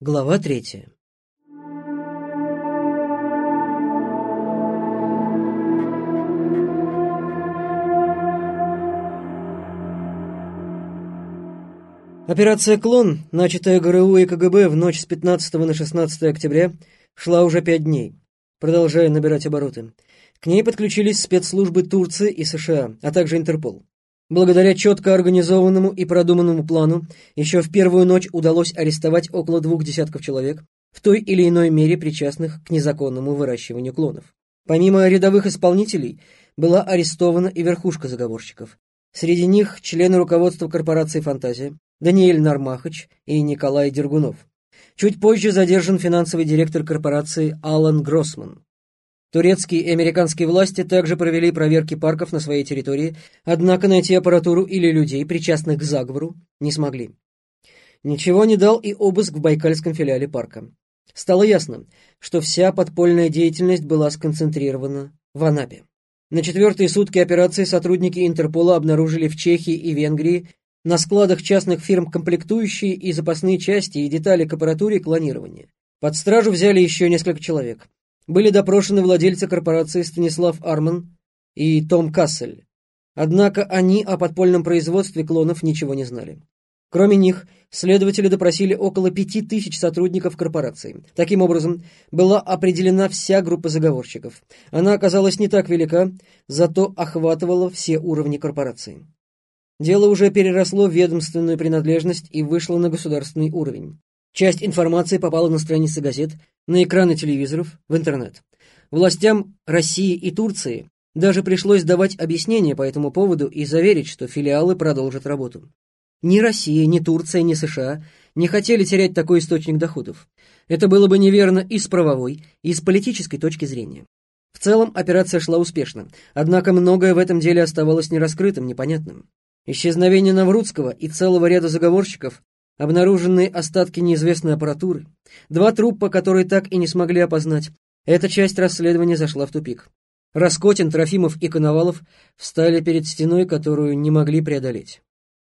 Глава третья. Операция «Клон», начатая ГРУ и КГБ в ночь с 15 на 16 октября, шла уже пять дней, продолжая набирать обороты. К ней подключились спецслужбы Турции и США, а также Интерпол. Благодаря четко организованному и продуманному плану, еще в первую ночь удалось арестовать около двух десятков человек, в той или иной мере причастных к незаконному выращиванию клонов. Помимо рядовых исполнителей, была арестована и верхушка заговорщиков. Среди них члены руководства корпорации «Фантазия», Даниэль Нармахач и Николай Дергунов. Чуть позже задержан финансовый директор корпорации Алан Гроссман. Турецкие и американские власти также провели проверки парков на своей территории, однако найти аппаратуру или людей, причастных к заговору, не смогли. Ничего не дал и обыск в байкальском филиале парка. Стало ясно, что вся подпольная деятельность была сконцентрирована в Анапе. На четвертые сутки операции сотрудники Интерпола обнаружили в Чехии и Венгрии на складах частных фирм комплектующие и запасные части и детали к аппаратуре клонирования. Под стражу взяли еще несколько человек. Были допрошены владельцы корпорации Станислав Арман и Том Кассель. Однако они о подпольном производстве клонов ничего не знали. Кроме них, следователи допросили около пяти тысяч сотрудников корпорации. Таким образом, была определена вся группа заговорщиков. Она оказалась не так велика, зато охватывала все уровни корпорации. Дело уже переросло в ведомственную принадлежность и вышло на государственный уровень. Часть информации попала на страницы газет, на экраны телевизоров, в интернет. Властям России и Турции даже пришлось давать объяснения по этому поводу и заверить, что филиалы продолжат работу. Ни Россия, ни Турция, ни США не хотели терять такой источник доходов. Это было бы неверно и с правовой, и с политической точки зрения. В целом операция шла успешно, однако многое в этом деле оставалось нераскрытым, непонятным. Исчезновение Наврудского и целого ряда заговорщиков, обнаруженные остатки неизвестной аппаратуры, два трупа, которые так и не смогли опознать. Эта часть расследования зашла в тупик. Раскотин, Трофимов и Коновалов встали перед стеной, которую не могли преодолеть.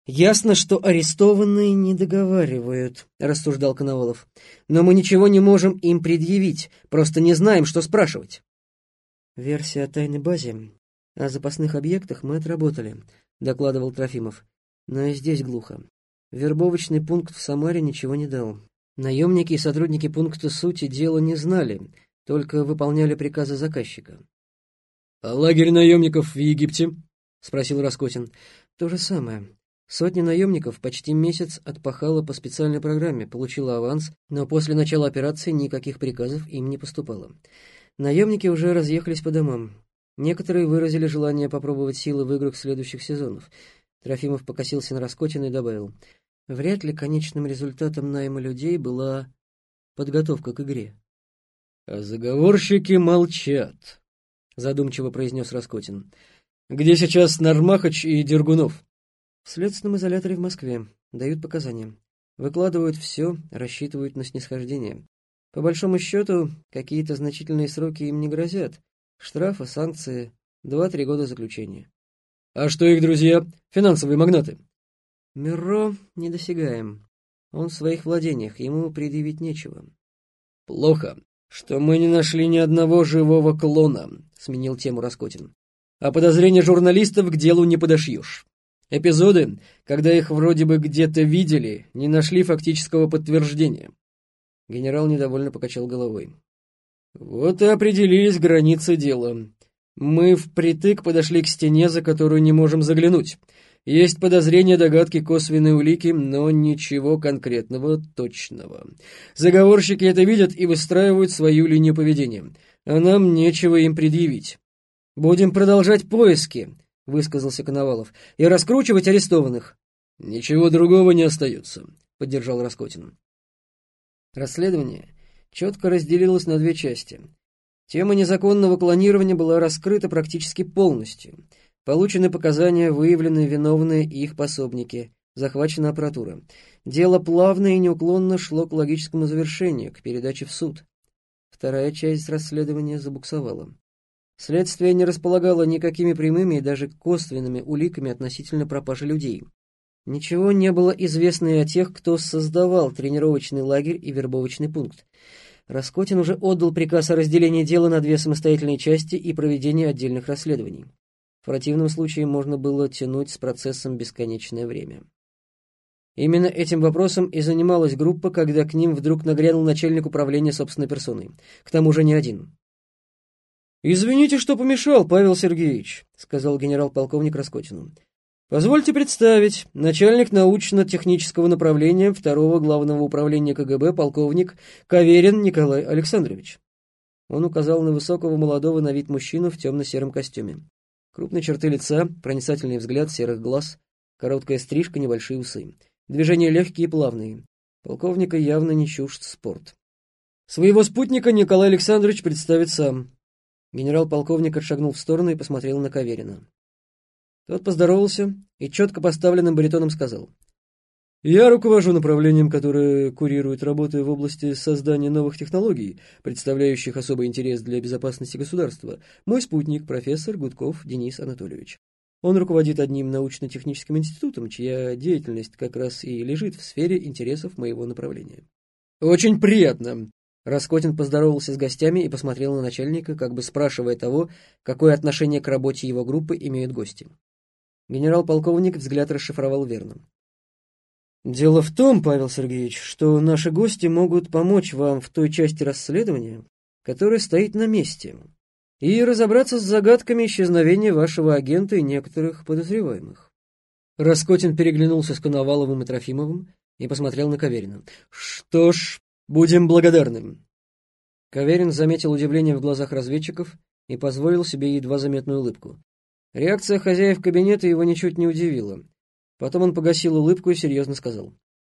«Ясно, что арестованные не договаривают», — рассуждал Коновалов. «Но мы ничего не можем им предъявить, просто не знаем, что спрашивать». Версия о тайной базе. О запасных объектах мы отработали докладывал Трофимов. Но и здесь глухо. Вербовочный пункт в Самаре ничего не дал. Наемники и сотрудники пункта сути дела не знали, только выполняли приказы заказчика. «А лагерь наемников в Египте?» — спросил Раскотин. «То же самое. Сотня наемников почти месяц отпахала по специальной программе, получила аванс, но после начала операции никаких приказов им не поступало. Наемники уже разъехались по домам. Некоторые выразили желание попробовать силы в играх следующих сезонов. Трофимов покосился на Раскотина и добавил. Вряд ли конечным результатом найма людей была подготовка к игре. «А заговорщики молчат», — задумчиво произнес Раскотин. «Где сейчас Нармахач и Дергунов?» «В следственном изоляторе в Москве. Дают показания. Выкладывают все, рассчитывают на снисхождение. По большому счету, какие-то значительные сроки им не грозят. Штрафы, санкции, два-три года заключения. А что их друзья, финансовые магнаты? Миро недосягаем. Он в своих владениях, ему предъявить нечего. Плохо, что мы не нашли ни одного живого клона, сменил тему Раскотин. А подозрения журналистов к делу не подошьешь. Эпизоды, когда их вроде бы где-то видели, не нашли фактического подтверждения. Генерал недовольно покачал головой. Вот и определились границы дела. Мы впритык подошли к стене, за которую не можем заглянуть. Есть подозрения, догадки, косвенные улики, но ничего конкретного, точного. Заговорщики это видят и выстраивают свою линию поведения, а нам нечего им предъявить. «Будем продолжать поиски», — высказался Коновалов, — «и раскручивать арестованных». «Ничего другого не остается», — поддержал Раскотин. Расследование четко разделилась на две части. Тема незаконного клонирования была раскрыта практически полностью. Получены показания, выявлены виновные и их пособники, захвачена аппаратура. Дело плавно и неуклонно шло к логическому завершению, к передаче в суд. Вторая часть расследования забуксовала. Следствие не располагало никакими прямыми и даже косвенными уликами относительно пропажи людей. Ничего не было известно и о тех, кто создавал тренировочный лагерь и вербовочный пункт. Раскотин уже отдал приказ о разделении дела на две самостоятельные части и проведении отдельных расследований. В противном случае можно было тянуть с процессом бесконечное время. Именно этим вопросом и занималась группа, когда к ним вдруг нагрянул начальник управления собственной персоной. К тому же не один. «Извините, что помешал, Павел Сергеевич», — сказал генерал-полковник Раскотину. «Позвольте представить, начальник научно-технического направления второго главного управления КГБ, полковник Каверин Николай Александрович». Он указал на высокого молодого на вид мужчину в темно-сером костюме. Крупные черты лица, проницательный взгляд серых глаз, короткая стрижка, небольшие усы. Движения легкие и плавные. Полковника явно не чужд спорт. Своего спутника Николай Александрович представит сам. Генерал-полковник отшагнул в сторону и посмотрел на Каверина. Тот поздоровался и четко поставленным баритоном сказал. «Я руковожу направлением, которое курирует работы в области создания новых технологий, представляющих особый интерес для безопасности государства. Мой спутник, профессор Гудков Денис Анатольевич. Он руководит одним научно-техническим институтом, чья деятельность как раз и лежит в сфере интересов моего направления». «Очень приятно», Раскотин поздоровался с гостями и посмотрел на начальника, как бы спрашивая того, какое отношение к работе его группы имеют гости. Генерал-полковник взгляд расшифровал верно. «Дело в том, Павел Сергеевич, что наши гости могут помочь вам в той части расследования, которая стоит на месте, и разобраться с загадками исчезновения вашего агента и некоторых подозреваемых». Раскотин переглянулся с Коноваловым и Трофимовым и посмотрел на Каверина. «Что ж, Будем благодарны. Каверин заметил удивление в глазах разведчиков и позволил себе едва заметную улыбку. Реакция хозяев кабинета его ничуть не удивила. Потом он погасил улыбку и серьезно сказал.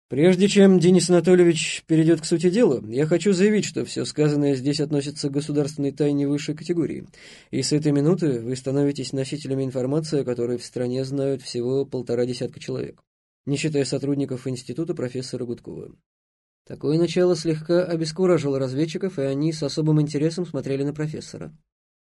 «Прежде чем Денис Анатольевич перейдет к сути дела, я хочу заявить, что все сказанное здесь относится к государственной тайне высшей категории, и с этой минуты вы становитесь носителями информации, о которой в стране знают всего полтора десятка человек, не считая сотрудников института профессора Гудкова. Такое начало слегка обескуражило разведчиков, и они с особым интересом смотрели на профессора.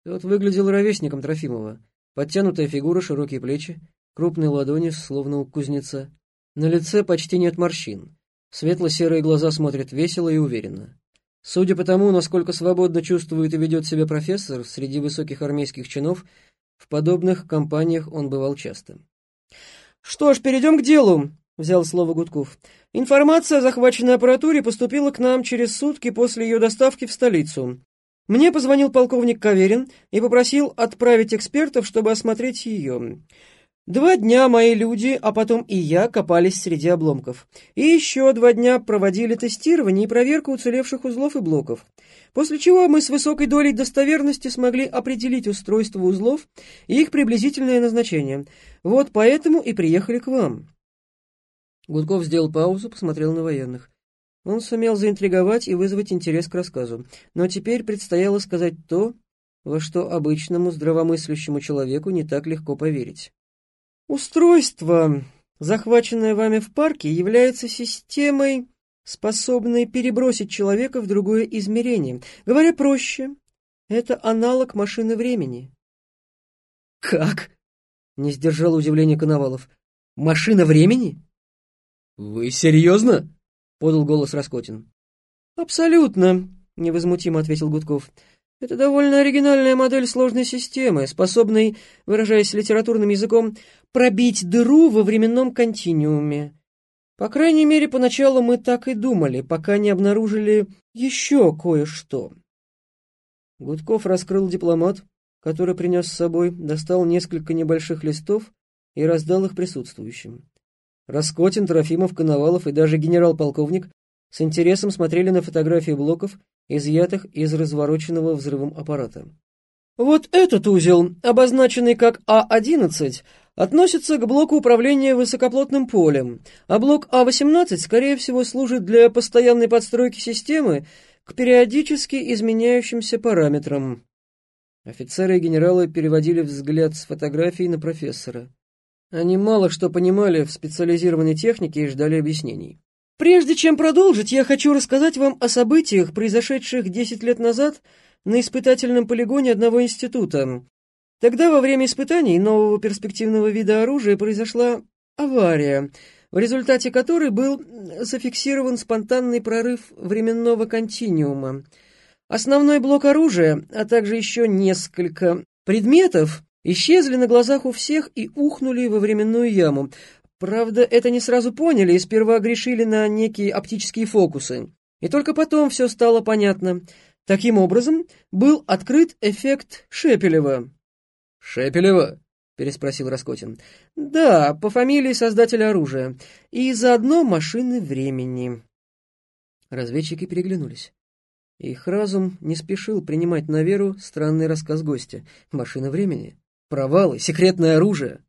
Тот выглядел ровесником Трофимова. Подтянутая фигура, широкие плечи, крупные ладони, словно у кузнеца. На лице почти нет морщин. Светло-серые глаза смотрят весело и уверенно. Судя по тому, насколько свободно чувствует и ведет себя профессор среди высоких армейских чинов, в подобных компаниях он бывал часто. «Что ж, перейдем к делу», — взял слово Гудков. Информация о захваченной аппаратуре поступила к нам через сутки после ее доставки в столицу. Мне позвонил полковник Каверин и попросил отправить экспертов, чтобы осмотреть ее. Два дня мои люди, а потом и я, копались среди обломков. И еще два дня проводили тестирование и проверку уцелевших узлов и блоков. После чего мы с высокой долей достоверности смогли определить устройство узлов и их приблизительное назначение. Вот поэтому и приехали к вам. Гудков сделал паузу, посмотрел на военных. Он сумел заинтриговать и вызвать интерес к рассказу. Но теперь предстояло сказать то, во что обычному здравомыслящему человеку не так легко поверить. Устройство, захваченное вами в парке, является системой, способной перебросить человека в другое измерение. Говоря проще, это аналог машины времени. «Как?» — не сдержал удивления Коновалов. «Машина времени?» «Вы серьезно?» — подал голос Раскотин. «Абсолютно», — невозмутимо ответил Гудков. «Это довольно оригинальная модель сложной системы, способной, выражаясь литературным языком, пробить дыру во временном континууме. По крайней мере, поначалу мы так и думали, пока не обнаружили еще кое-что». Гудков раскрыл дипломат, который принес с собой, достал несколько небольших листов и раздал их присутствующим. Раскотин, Трофимов, Коновалов и даже генерал-полковник с интересом смотрели на фотографии блоков, изъятых из развороченного взрывом аппарата. Вот этот узел, обозначенный как А-11, относится к блоку управления высокоплотным полем, а блок А-18, скорее всего, служит для постоянной подстройки системы к периодически изменяющимся параметрам. Офицеры и генералы переводили взгляд с фотографии на профессора. Они мало что понимали в специализированной технике и ждали объяснений. Прежде чем продолжить, я хочу рассказать вам о событиях, произошедших 10 лет назад на испытательном полигоне одного института. Тогда во время испытаний нового перспективного вида оружия произошла авария, в результате которой был зафиксирован спонтанный прорыв временного континуума. Основной блок оружия, а также еще несколько предметов исчезли на глазах у всех и ухнули во временную яму. Правда, это не сразу поняли и сперва грешили на некие оптические фокусы. И только потом все стало понятно. Таким образом, был открыт эффект Шепелева. «Шепелева?» — переспросил Раскотин. «Да, по фамилии создателя оружия. И заодно машины времени». Разведчики переглянулись. Их разум не спешил принимать на веру странный рассказ гостя. Машина времени, провалы, секретное оружие.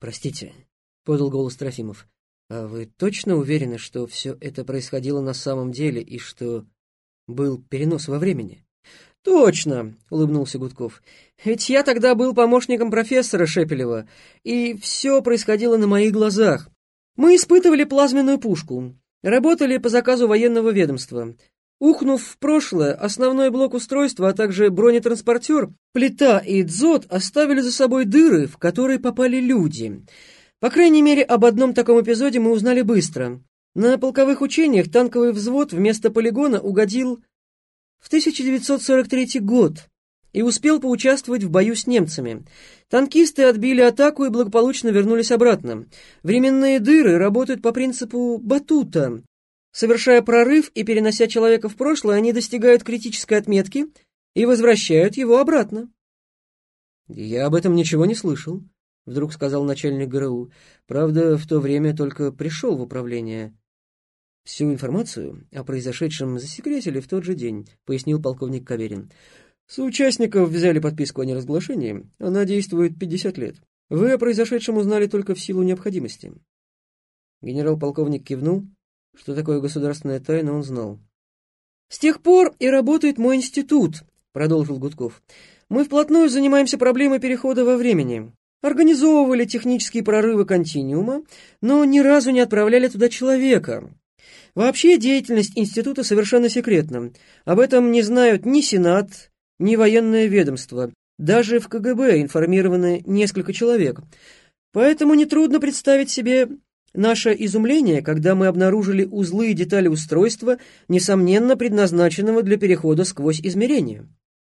«Простите», — подал голос Трофимов, — «а вы точно уверены, что все это происходило на самом деле и что был перенос во времени?» «Точно!» — улыбнулся Гудков. «Ведь я тогда был помощником профессора Шепелева, и все происходило на моих глазах. Мы испытывали плазменную пушку, работали по заказу военного ведомства. Ухнув в прошлое, основной блок устройства, а также бронетранспортер, плита и дзот оставили за собой дыры, в которые попали люди. По крайней мере, об одном таком эпизоде мы узнали быстро. На полковых учениях танковый взвод вместо полигона угодил в 1943 год и успел поучаствовать в бою с немцами. Танкисты отбили атаку и благополучно вернулись обратно. Временные дыры работают по принципу батута. Совершая прорыв и перенося человека в прошлое, они достигают критической отметки и возвращают его обратно. «Я об этом ничего не слышал», — вдруг сказал начальник ГРУ. «Правда, в то время только пришел в управление». «Всю информацию о произошедшем засекретили в тот же день», — пояснил полковник Каверин. «Соучастников взяли подписку о неразглашении. Она действует 50 лет. Вы о произошедшем узнали только в силу необходимости». Генерал-полковник кивнул, что такое государственная тайна, он знал. «С тех пор и работает мой институт», — продолжил Гудков. «Мы вплотную занимаемся проблемой перехода во времени. Организовывали технические прорывы континиума, но ни разу не отправляли туда человека. Вообще деятельность института совершенно секретна. Об этом не знают ни Сенат, ни военное ведомство. Даже в КГБ информированы несколько человек. Поэтому нетрудно представить себе Наше изумление, когда мы обнаружили узлы и детали устройства, несомненно предназначенного для перехода сквозь измерения.